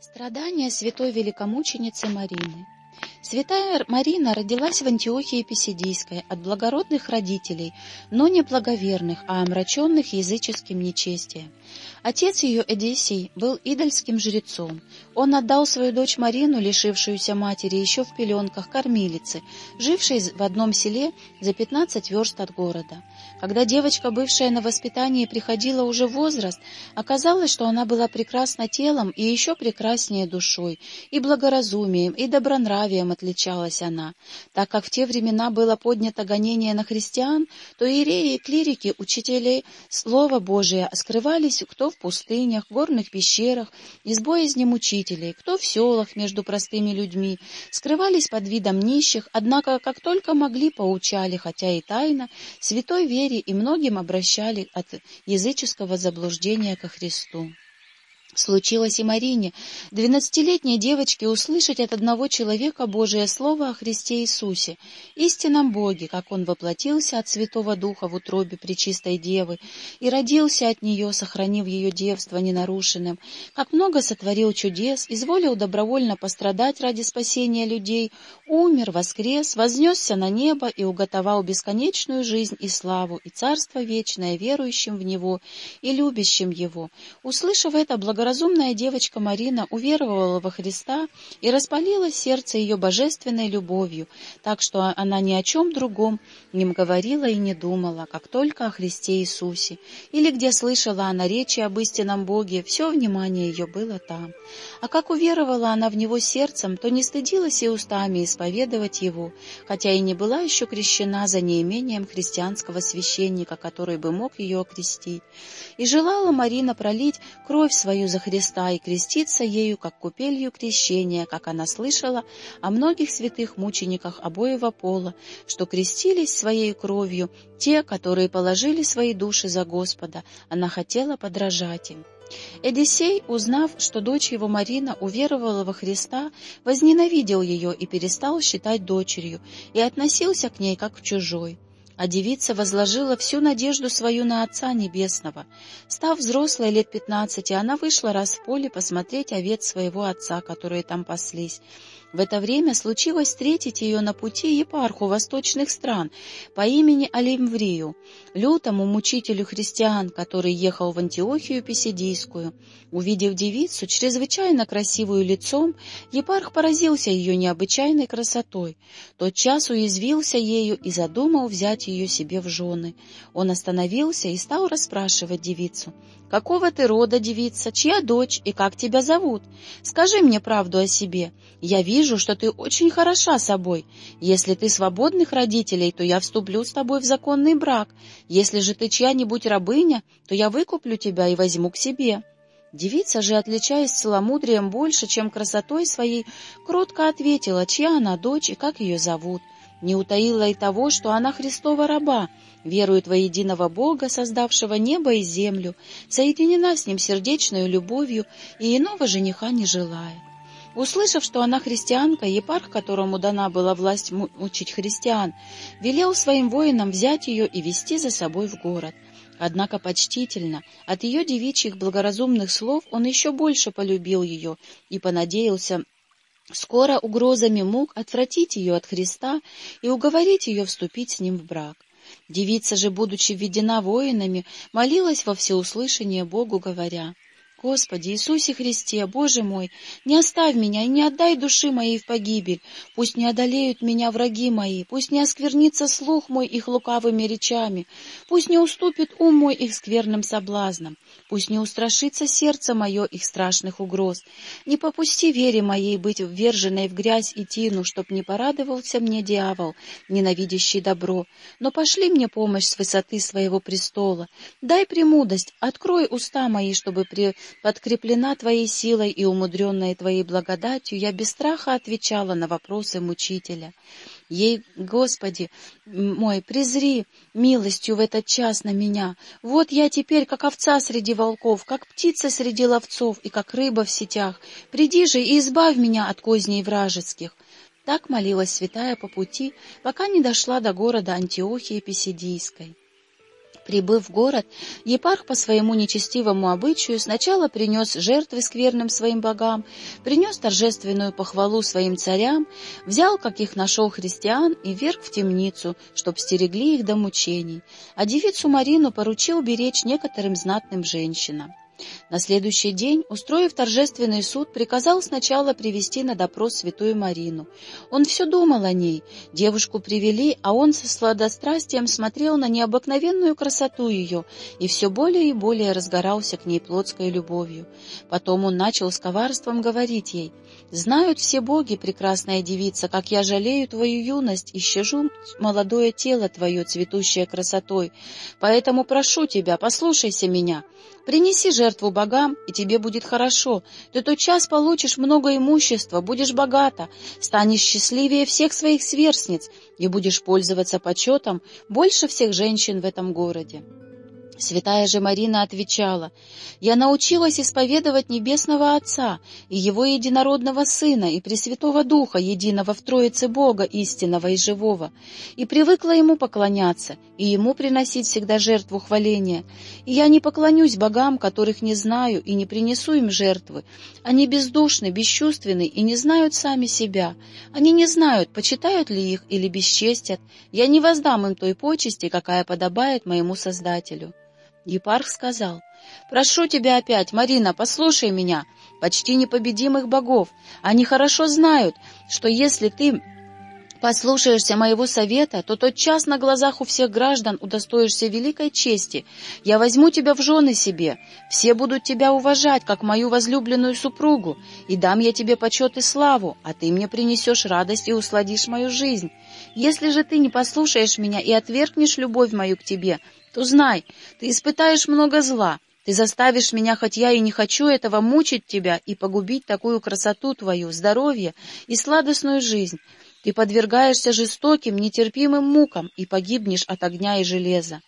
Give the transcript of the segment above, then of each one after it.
Страдания святой великомученицы Марины Святая Марина родилась в Антиохии Писидийской от благородных родителей, но не благоверных, а омраченных языческим нечестием. Отец ее, Эдисий, был идольским жрецом. Он отдал свою дочь Марину, лишившуюся матери еще в пеленках, кормилицы, жившей в одном селе за пятнадцать верст от города. Когда девочка, бывшая на воспитании, приходила уже в возраст, оказалось, что она была прекрасна телом и еще прекраснее душой, и благоразумием, и добронравием отличалась она. Так как в те времена было поднято гонение на христиан, то иереи и клирики, учителей Слова Божия, скрывались кто в пустынях, горных пещерах, и с боязнем учителей, кто в селах между простыми людьми, скрывались под видом нищих, однако как только могли поучали, хотя и тайно, святой вере и многим обращали от языческого заблуждения ко Христу. Случилось и Марине, двенадцатилетней девочке, услышать от одного человека Божие Слово о Христе Иисусе, истинном Боге, как Он воплотился от Святого Духа в утробе Пречистой Девы и родился от нее, сохранив ее девство ненарушенным, как много сотворил чудес, изволил добровольно пострадать ради спасения людей, умер, воскрес, вознесся на небо и уготовал бесконечную жизнь и славу, и царство вечное верующим в Него и любящим Его. Услышав это, благо Благоразумная девочка Марина уверовала во Христа и распалила сердце ее божественной любовью, так что она ни о чем другом не говорила и не думала, как только о Христе Иисусе, или где слышала она речи об истинном Боге, все внимание ее было там. А как уверовала она в Него сердцем, то не стыдилась и устами исповедовать Его, хотя и не была еще крещена за неимением христианского священника, который бы мог ее окрестить. И желала Марина пролить кровь свою за Христа и креститься ею, как купелью крещения, как она слышала о многих святых мучениках обоего пола, что крестились своей кровью те, которые положили свои души за Господа, она хотела подражать им. Эдисей, узнав, что дочь его Марина уверовала во Христа, возненавидел ее и перестал считать дочерью, и относился к ней как к чужой а девица возложила всю надежду свою на Отца Небесного. Став взрослой лет пятнадцати, она вышла раз в поле посмотреть овец своего отца, которые там паслись. В это время случилось встретить ее на пути епарху восточных стран по имени Алимврию, лютому мучителю христиан, который ехал в Антиохию Писидийскую. Увидев девицу, чрезвычайно красивую лицом, епарх поразился ее необычайной красотой. Тот час уязвился ею и задумал взять ее себе в жены. Он остановился и стал расспрашивать девицу. «Какого ты рода, девица? Чья дочь? И как тебя зовут? Скажи мне правду о себе. Я вижу, что ты очень хороша собой. Если ты свободных родителей, то я вступлю с тобой в законный брак. Если же ты чья-нибудь рабыня, то я выкуплю тебя и возьму к себе». Девица же, отличаясь целомудрием больше, чем красотой своей, кротко ответила, чья она дочь и как ее зовут. Не утаила и того, что она Христова раба, верует во единого Бога, создавшего небо и землю, соединена с Ним сердечной любовью и иного жениха не желает. Услышав, что она христианка, епарх, которому дана была власть учить христиан, велел своим воинам взять ее и вести за собой в город. Однако почтительно, от ее девичьих благоразумных слов он еще больше полюбил ее и понадеялся скоро угрозами мук отвратить ее от Христа и уговорить ее вступить с ним в брак. Девица же, будучи введена воинами, молилась во всеуслышание Богу, говоря — Господи Иисусе Христе, Боже мой, не оставь меня и не отдай души моей в погибель. Пусть не одолеют меня враги мои, пусть не осквернится слух мой их лукавыми речами, пусть не уступит ум мой их скверным соблазнам, пусть не устрашится сердце мое их страшных угроз. Не попусти вере моей быть вверженной в грязь и тину, чтоб не порадовался мне дьявол, ненавидящий добро, но пошли мне помощь с высоты своего престола. Дай премудость, открой уста мои, чтобы при подкреплена Твоей силой и умудренная Твоей благодатью, я без страха отвечала на вопросы мучителя. Ей, Господи мой, презри милостью в этот час на меня. Вот я теперь, как овца среди волков, как птица среди ловцов и как рыба в сетях. Приди же и избавь меня от козней вражеских. Так молилась святая по пути, пока не дошла до города Антиохии Писидийской. Прибыв в город, епарх по своему нечестивому обычаю сначала принес жертвы скверным своим богам, принес торжественную похвалу своим царям, взял, каких нашел христиан, и вверг в темницу, чтоб стерегли их до мучений, а девицу Марину поручил беречь некоторым знатным женщинам. На следующий день, устроив торжественный суд, приказал сначала привести на допрос святую Марину. Он все думал о ней. Девушку привели, а он со сладострастием смотрел на необыкновенную красоту ее и все более и более разгорался к ней плотской любовью. Потом он начал с коварством говорить ей, «Знают все боги, прекрасная девица, как я жалею твою юность и щажу молодое тело твое, цветущее красотой. Поэтому прошу тебя, послушайся меня». Принеси жертву богам, и тебе будет хорошо. Ты тот час получишь много имущества, будешь богата, станешь счастливее всех своих сверстниц и будешь пользоваться почетом больше всех женщин в этом городе. Святая же Марина отвечала, «Я научилась исповедовать Небесного Отца и Его Единородного Сына и Пресвятого Духа, единого в Троице Бога, истинного и живого, и привыкла Ему поклоняться, и Ему приносить всегда жертву хваления. И я не поклонюсь богам, которых не знаю, и не принесу им жертвы. Они бездушны, бесчувственны и не знают сами себя. Они не знают, почитают ли их или бесчестят. Я не воздам им той почести, какая подобает моему Создателю». Епарх сказал, «Прошу тебя опять, Марина, послушай меня, почти непобедимых богов. Они хорошо знают, что если ты послушаешься моего совета, то тот час на глазах у всех граждан удостоишься великой чести. Я возьму тебя в жены себе, все будут тебя уважать, как мою возлюбленную супругу, и дам я тебе почет и славу, а ты мне принесешь радость и усладишь мою жизнь. Если же ты не послушаешь меня и отвергнешь любовь мою к тебе, то знай, ты испытаешь много зла, ты заставишь меня, хоть я и не хочу этого, мучить тебя и погубить такую красоту твою, здоровье и сладостную жизнь. Ты подвергаешься жестоким, нетерпимым мукам и погибнешь от огня и железа.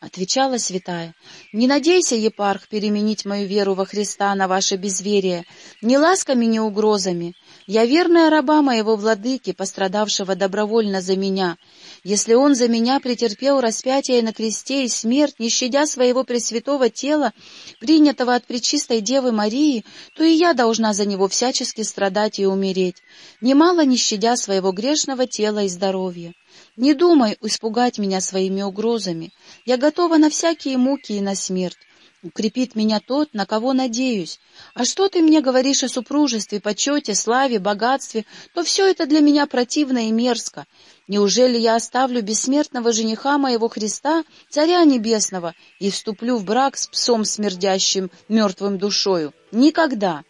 Отвечала святая, «Не надейся, епарх, переменить мою веру во Христа на ваше безверие, ни ласками, ни угрозами. Я верная раба моего владыки, пострадавшего добровольно за меня. Если он за меня претерпел распятие на кресте и смерть, не щадя своего пресвятого тела, принятого от Пречистой Девы Марии, то и я должна за него всячески страдать и умереть, немало не щадя своего грешного тела и здоровья. Не думай испугать меня своими угрозами. Я готова на всякие муки и на смерть. Укрепит меня тот, на кого надеюсь. А что ты мне говоришь о супружестве, почете, славе, богатстве, то все это для меня противно и мерзко. Неужели я оставлю бессмертного жениха моего Христа, Царя Небесного, и вступлю в брак с псом смердящим мертвым душою? Никогда!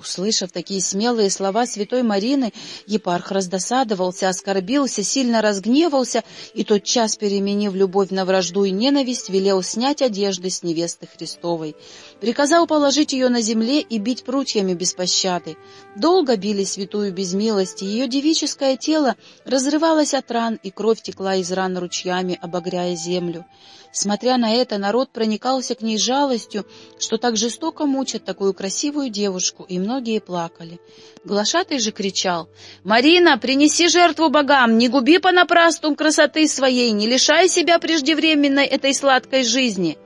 Услышав такие смелые слова святой Марины, епарх раздосадовался, оскорбился, сильно разгневался и, тот час переменив любовь на вражду и ненависть, велел снять одежды с невесты Христовой. Приказал положить ее на земле и бить прутьями без пощады. Долго били святую без милости, ее девическое тело разрывалось от ран, и кровь текла из ран ручьями, обогряя землю. Смотря на это, народ проникался к ней жалостью, что так жестоко мучат такую красивую девушку, и многие плакали. Глашатый же кричал, «Марина, принеси жертву богам, не губи понапрасну красоты своей, не лишай себя преждевременной этой сладкой жизни!»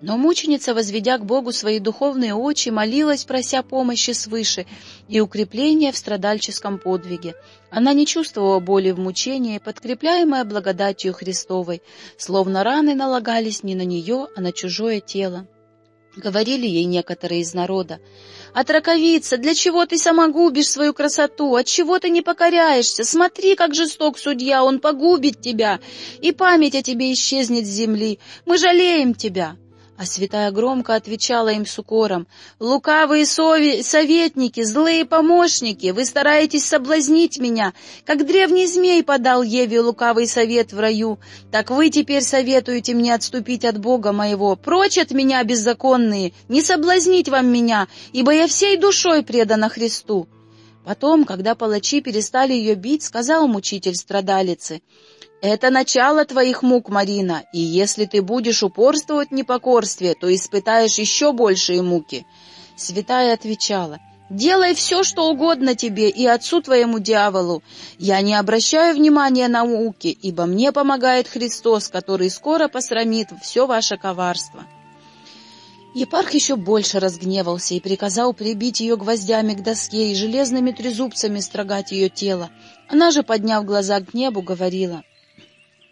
Но мученица, возведя к Богу свои духовные очи, молилась, прося помощи свыше и укрепления в страдальческом подвиге. Она не чувствовала боли в мучении, подкрепляемая благодатью Христовой, словно раны налагались не на нее, а на чужое тело. Говорили ей некоторые из народа, «Отраковица, для чего ты сама губишь свою красоту? Отчего ты не покоряешься? Смотри, как жесток судья, он погубит тебя, и память о тебе исчезнет с земли. Мы жалеем тебя!» А святая громко отвечала им с укором, «Лукавые сови... советники, злые помощники, вы стараетесь соблазнить меня, как древний змей подал Еве лукавый совет в раю, так вы теперь советуете мне отступить от Бога моего. Прочь от меня, беззаконные, не соблазнить вам меня, ибо я всей душой предана Христу». Потом, когда палачи перестали ее бить, сказал мучитель страдалицы, «Это начало твоих мук, Марина, и если ты будешь упорствовать в непокорстве, то испытаешь еще большие муки». Святая отвечала, Делай все, что угодно тебе и отцу твоему дьяволу. Я не обращаю внимания на науки, ибо мне помогает Христос, который скоро посрамит все ваше коварство». Епарх еще больше разгневался и приказал прибить ее гвоздями к доске и железными трезубцами строгать ее тело. Она же, подняв глаза к небу, говорила —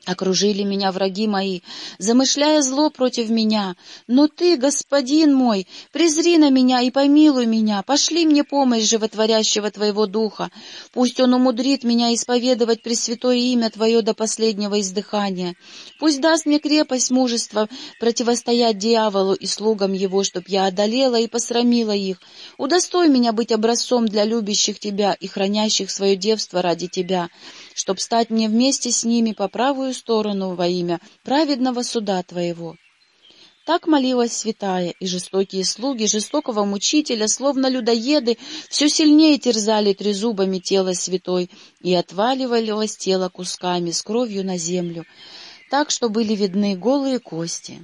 Окружили меня враги мои, замышляя зло против меня. Но ты, господин мой, презри на меня и помилуй меня, пошли мне помощь животворящего твоего духа. Пусть он умудрит меня исповедовать Пресвятое имя твое до последнего издыхания. Пусть даст мне крепость мужества противостоять дьяволу и слугам его, чтоб я одолела и посрамила их. Удостой меня быть образцом для любящих тебя и хранящих свое девство ради тебя, чтоб стать мне вместе с ними по правую сторону во имя праведного суда Твоего». Так молилась святая, и жестокие слуги жестокого мучителя, словно людоеды, все сильнее терзали трезубами тело святой, и отваливалось тело кусками с кровью на землю, так что были видны голые кости.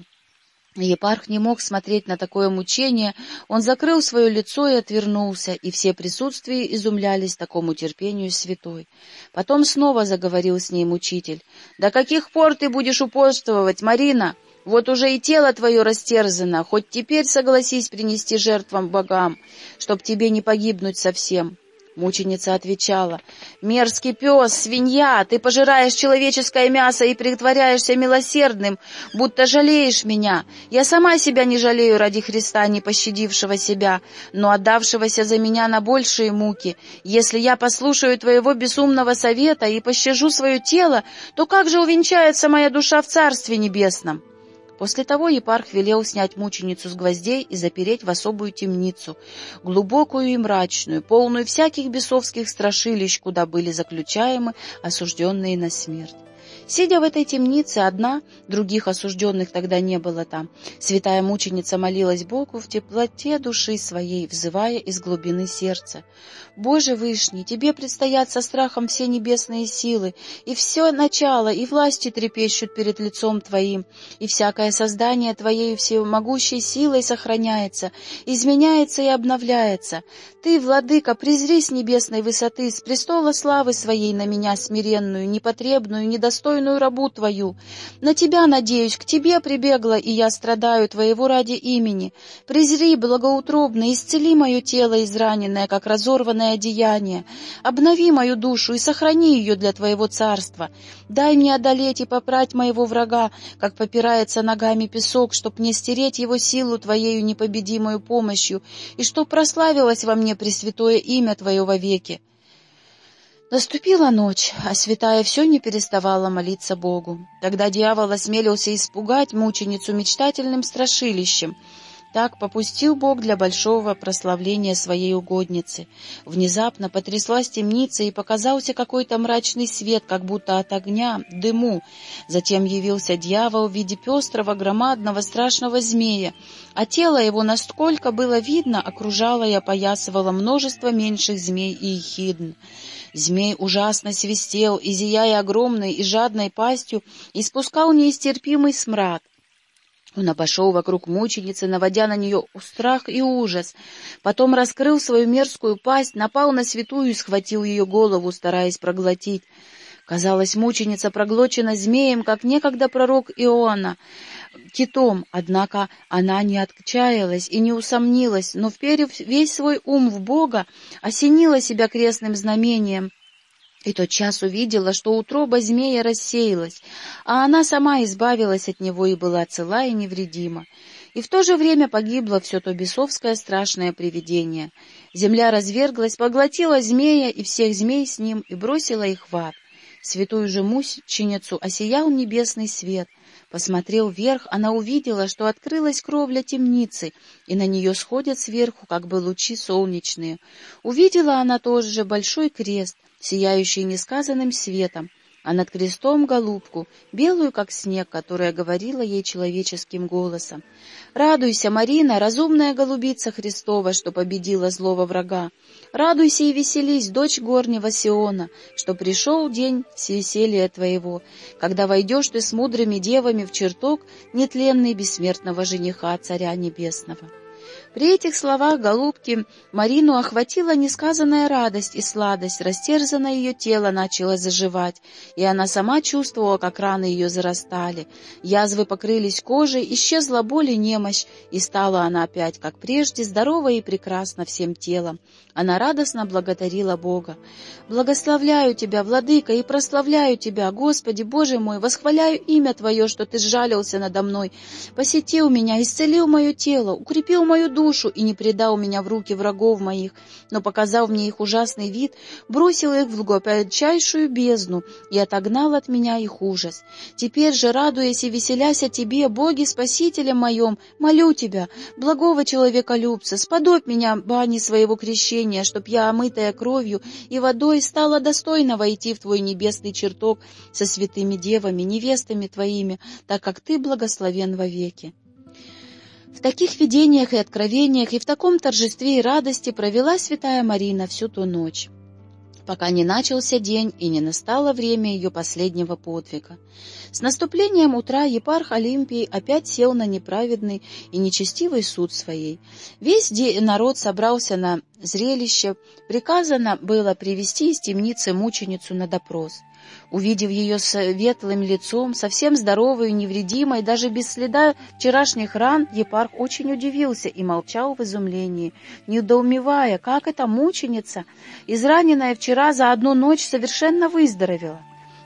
Епарх не мог смотреть на такое мучение, он закрыл свое лицо и отвернулся, и все присутствия изумлялись такому терпению святой. Потом снова заговорил с ней мучитель. «До каких пор ты будешь упорствовать, Марина? Вот уже и тело твое растерзано, хоть теперь согласись принести жертвам богам, чтоб тебе не погибнуть совсем». Мученица отвечала, «Мерзкий пес, свинья, ты пожираешь человеческое мясо и притворяешься милосердным, будто жалеешь меня. Я сама себя не жалею ради Христа, не пощадившего себя, но отдавшегося за меня на большие муки. Если я послушаю твоего безумного совета и пощажу свое тело, то как же увенчается моя душа в Царстве Небесном?» После того епарх велел снять мученицу с гвоздей и запереть в особую темницу, глубокую и мрачную, полную всяких бесовских страшилищ, куда были заключаемы осужденные на смерть. Сидя в этой темнице одна, других осужденных тогда не было там, святая мученица молилась Богу в теплоте души своей, взывая из глубины сердца. «Боже Вышний, Тебе предстоят со страхом все небесные силы, и все начало, и власти трепещут перед лицом Твоим, и всякое создание Твоей всемогущей силой сохраняется, изменяется и обновляется. Ты, Владыка, презри с небесной высоты, с престола славы Своей на меня смиренную, непотребную, недостойную, достойную рабу твою. На тебя надеюсь, к тебе прибегла, и я страдаю твоего ради имени. Презри, благоутробно, исцели мое тело израненное, как разорванное одеяние. Обнови мою душу и сохрани ее для твоего царства. Дай мне одолеть и попрать моего врага, как попирается ногами песок, чтоб не стереть его силу твоею непобедимою помощью, и чтоб прославилось во мне пресвятое имя твое вовеки. Наступила ночь, а святая все не переставала молиться Богу. Тогда дьявол осмелился испугать мученицу мечтательным страшилищем. Так попустил Бог для большого прославления своей угодницы. Внезапно потряслась темница, и показался какой-то мрачный свет, как будто от огня, дыму. Затем явился дьявол в виде пестрого, громадного, страшного змея, а тело его, насколько было видно, окружало и опоясывало множество меньших змей и ехидн. Змей ужасно свистел и, зияя огромной и жадной пастью, испускал неистерпимый смрад. Он обошел вокруг мученицы, наводя на нее страх и ужас. Потом раскрыл свою мерзкую пасть, напал на святую и схватил ее голову, стараясь проглотить. Казалось, мученица проглочена змеем, как некогда пророк Иоанна, китом, однако она не отчаялась и не усомнилась, но, вперев весь свой ум в Бога, осенила себя крестным знамением — и тотчас увидела, что утроба змея рассеялась, а она сама избавилась от него и была цела и невредима. И в то же время погибло все то бесовское страшное привидение. Земля разверглась, поглотила змея и всех змей с ним и бросила их в ад. Святую же мученицу осиял небесный свет. Посмотрел вверх, она увидела, что открылась кровля темницы, и на нее сходят сверху как бы лучи солнечные. Увидела она тоже большой крест, сияющий несказанным светом, а над крестом голубку, белую, как снег, которая говорила ей человеческим голосом. «Радуйся, Марина, разумная голубица Христова, что победила злого врага! Радуйся и веселись, дочь горнего Сиона, что пришел день веселья твоего, когда войдешь ты с мудрыми девами в чертог нетленный бессмертного жениха Царя Небесного!» При этих словах голубки Марину охватила несказанная радость и сладость, растерзанное ее тело начало заживать, и она сама чувствовала, как раны ее зарастали. Язвы покрылись кожей, исчезла боль и немощь, и стала она опять, как прежде, здорова и прекрасна всем телом. Она радостно благодарила Бога. «Благословляю Тебя, Владыка, и прославляю Тебя, Господи, Боже мой, восхваляю имя Твое, что Ты сжалился надо мной. Посетил меня, исцелил мое тело, укрепил мою душу, душу и не предал меня в руки врагов моих, но, показав мне их ужасный вид, бросил их в глубочайшую бездну и отогнал от меня их ужас. Теперь же, радуясь и веселясь о Тебе, Боге, Спасителе моем, молю Тебя, благого человеколюбца, сподобь меня бани своего крещения, чтоб я, омытая кровью и водой, стала достойно войти в Твой небесный чертог со святыми девами, невестами Твоими, так как Ты благословен вовеки. В таких видениях и откровениях и в таком торжестве и радости провела святая Марина всю ту ночь, пока не начался день и не настало время ее последнего подвига. С наступлением утра епарх Олимпии опять сел на неправедный и нечестивый суд своей. Весь народ собрался на зрелище, приказано было привести из темницы мученицу на допрос. Увидев ее светлым лицом, совсем здоровой, невредимой, даже без следа вчерашних ран, епарх очень удивился и молчал в изумлении, недоумевая, как эта мученица, израненная вчера за одну ночь, совершенно выздоровела.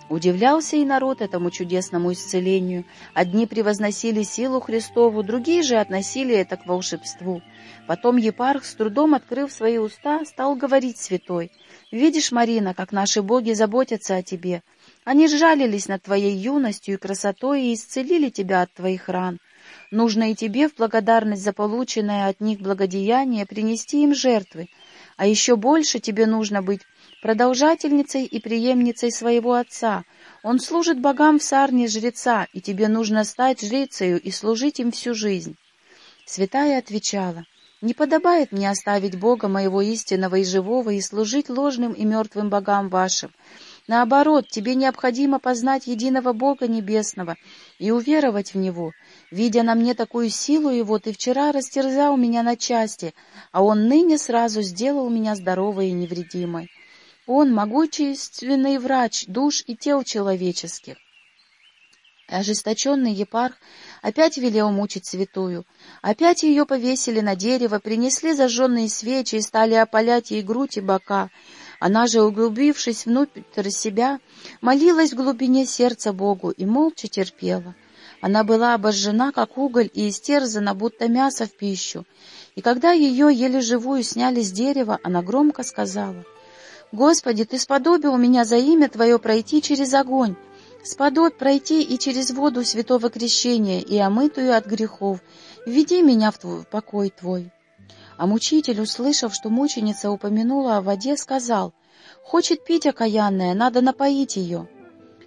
Удивлялся и народ этому чудесному исцелению. Одни превозносили силу Христову, другие же относили это к волшебству. Потом епарх, с трудом открыв свои уста, стал говорить святой — Видишь, Марина, как наши боги заботятся о тебе. Они сжалились над твоей юностью и красотой и исцелили тебя от твоих ран. Нужно и тебе в благодарность за полученное от них благодеяние принести им жертвы. А еще больше тебе нужно быть продолжательницей и преемницей своего отца. Он служит богам в сарне жреца, и тебе нужно стать жрицею и служить им всю жизнь. Святая отвечала — не подобает мне оставить Бога моего истинного и живого и служить ложным и мертвым богам вашим. Наоборот, тебе необходимо познать единого Бога Небесного и уверовать в Него. Видя на мне такую силу Его, ты вчера растерзал меня на части, а Он ныне сразу сделал меня здоровой и невредимой. Он — могущественный врач душ и тел человеческих. Ожесточенный епарх опять велел мучить святую. Опять ее повесили на дерево, принесли зажженные свечи и стали опалять ей грудь и бока. Она же, углубившись внутрь себя, молилась в глубине сердца Богу и молча терпела. Она была обожжена, как уголь, и истерзана, будто мясо в пищу. И когда ее еле живую сняли с дерева, она громко сказала, «Господи, Ты сподобил меня за имя Твое пройти через огонь, сподобь пройти и через воду святого крещения, и омытую от грехов, введи меня в, твой, в покой твой». А мучитель, услышав, что мученица упомянула о воде, сказал, «Хочет пить окаянная, надо напоить ее».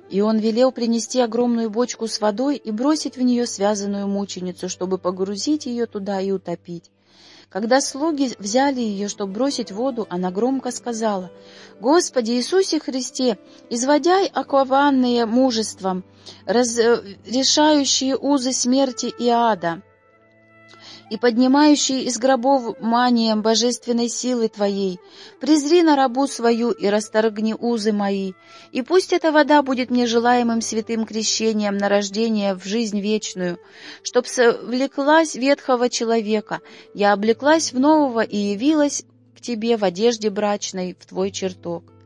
И он велел принести огромную бочку с водой и бросить в нее связанную мученицу, чтобы погрузить ее туда и утопить. Когда слуги взяли ее, чтобы бросить воду, она громко сказала, «Господи Иисусе Христе, изводяй окованные мужеством, разрешающие узы смерти и ада» и поднимающий из гробов манием божественной силы Твоей. Презри на рабу свою и расторгни узы мои, и пусть эта вода будет мне желаемым святым крещением на рождение в жизнь вечную, чтоб совлеклась ветхого человека, я облеклась в нового и явилась к Тебе в одежде брачной в Твой чертог.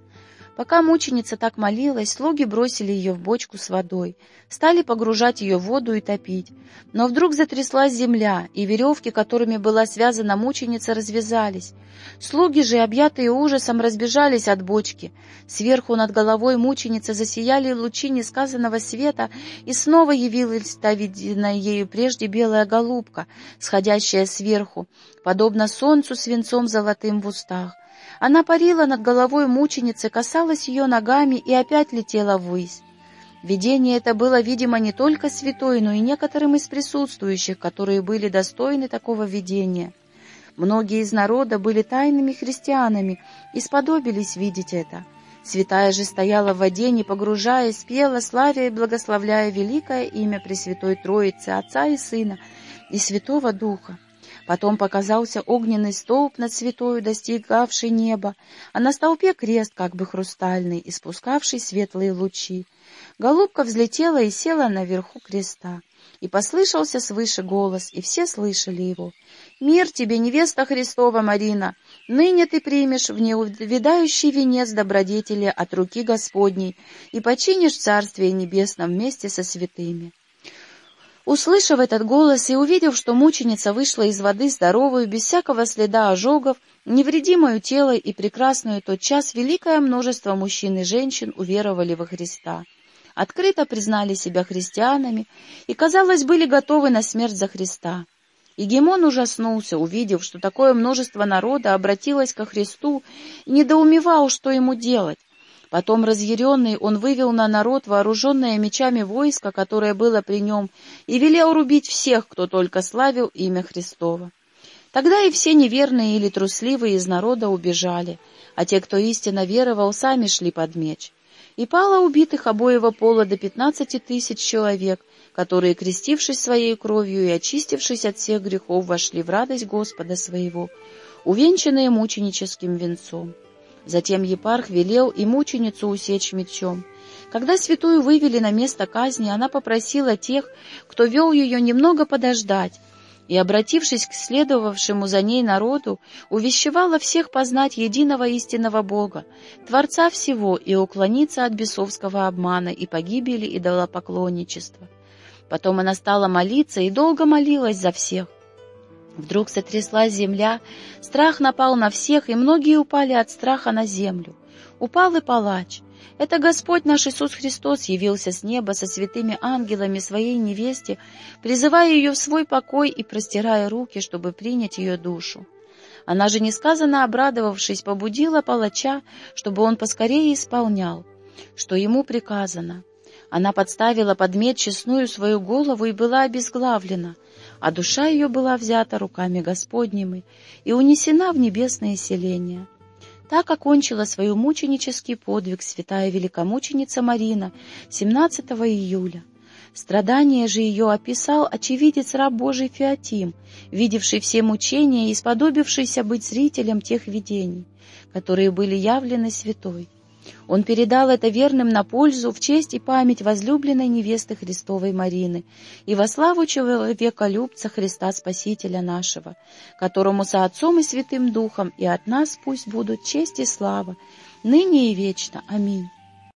Пока мученица так молилась, слуги бросили ее в бочку с водой, стали погружать ее в воду и топить. Но вдруг затряслась земля, и веревки, которыми была связана мученица, развязались. Слуги же, объятые ужасом, разбежались от бочки. Сверху над головой мученицы засияли лучи несказанного света, и снова явилась та виденная ею прежде белая голубка, сходящая сверху, подобно солнцу свинцом золотым в устах. Она парила над головой мученицы, касалась ее ногами и опять летела ввысь. Видение это было, видимо, не только святой, но и некоторым из присутствующих, которые были достойны такого видения. Многие из народа были тайными христианами и сподобились видеть это. Святая же стояла в воде, не погружаясь, пела, славя и благословляя великое имя Пресвятой Троицы, Отца и Сына и Святого Духа. Потом показался огненный столб над святою, достигавший неба, а на столпе крест, как бы хрустальный, испускавший светлые лучи. Голубка взлетела и села наверху креста. И послышался свыше голос, и все слышали его. «Мир тебе, невеста Христова Марина! Ныне ты примешь в неувидающий венец добродетели от руки Господней и починишь Царствие Небесном вместе со святыми». Услышав этот голос и увидев, что мученица вышла из воды здоровую, без всякого следа ожогов, невредимую тело и прекрасную тот час, великое множество мужчин и женщин уверовали во Христа. Открыто признали себя христианами и, казалось, были готовы на смерть за Христа. И Гемон ужаснулся, увидев, что такое множество народа обратилось ко Христу и недоумевал, что ему делать. Потом, разъяренный, он вывел на народ вооруженное мечами войско, которое было при нем, и велел рубить всех, кто только славил имя Христово. Тогда и все неверные или трусливые из народа убежали, а те, кто истинно веровал, сами шли под меч. И пало убитых обоего пола до пятнадцати тысяч человек, которые, крестившись своей кровью и очистившись от всех грехов, вошли в радость Господа своего, увенчанные мученическим венцом. Затем епарх велел и мученицу усечь мечом. Когда святую вывели на место казни, она попросила тех, кто вел ее, немного подождать, и, обратившись к следовавшему за ней народу, увещевала всех познать единого истинного Бога, Творца всего, и уклониться от бесовского обмана и погибели идолопоклонничества. Потом она стала молиться и долго молилась за всех. Вдруг сотряслась земля, страх напал на всех, и многие упали от страха на землю. Упал и палач. Это Господь наш Иисус Христос явился с неба со святыми ангелами своей невесте, призывая ее в свой покой и простирая руки, чтобы принять ее душу. Она же, несказанно обрадовавшись, побудила палача, чтобы он поскорее исполнял, что ему приказано. Она подставила под меч честную свою голову и была обезглавлена, а душа ее была взята руками Господними и унесена в небесное селение. Так окончила свою мученический подвиг святая великомученица Марина 17 июля. Страдания же ее описал очевидец раб Божий Феотим, видевший все мучения и сподобившийся быть зрителем тех видений, которые были явлены святой. Он передал это верным на пользу в честь и память возлюбленной невесты Христовой Марины и во славу человека-любца Христа Спасителя нашего, которому со Отцом и Святым Духом и от нас пусть будут честь и слава, ныне и вечно. Аминь.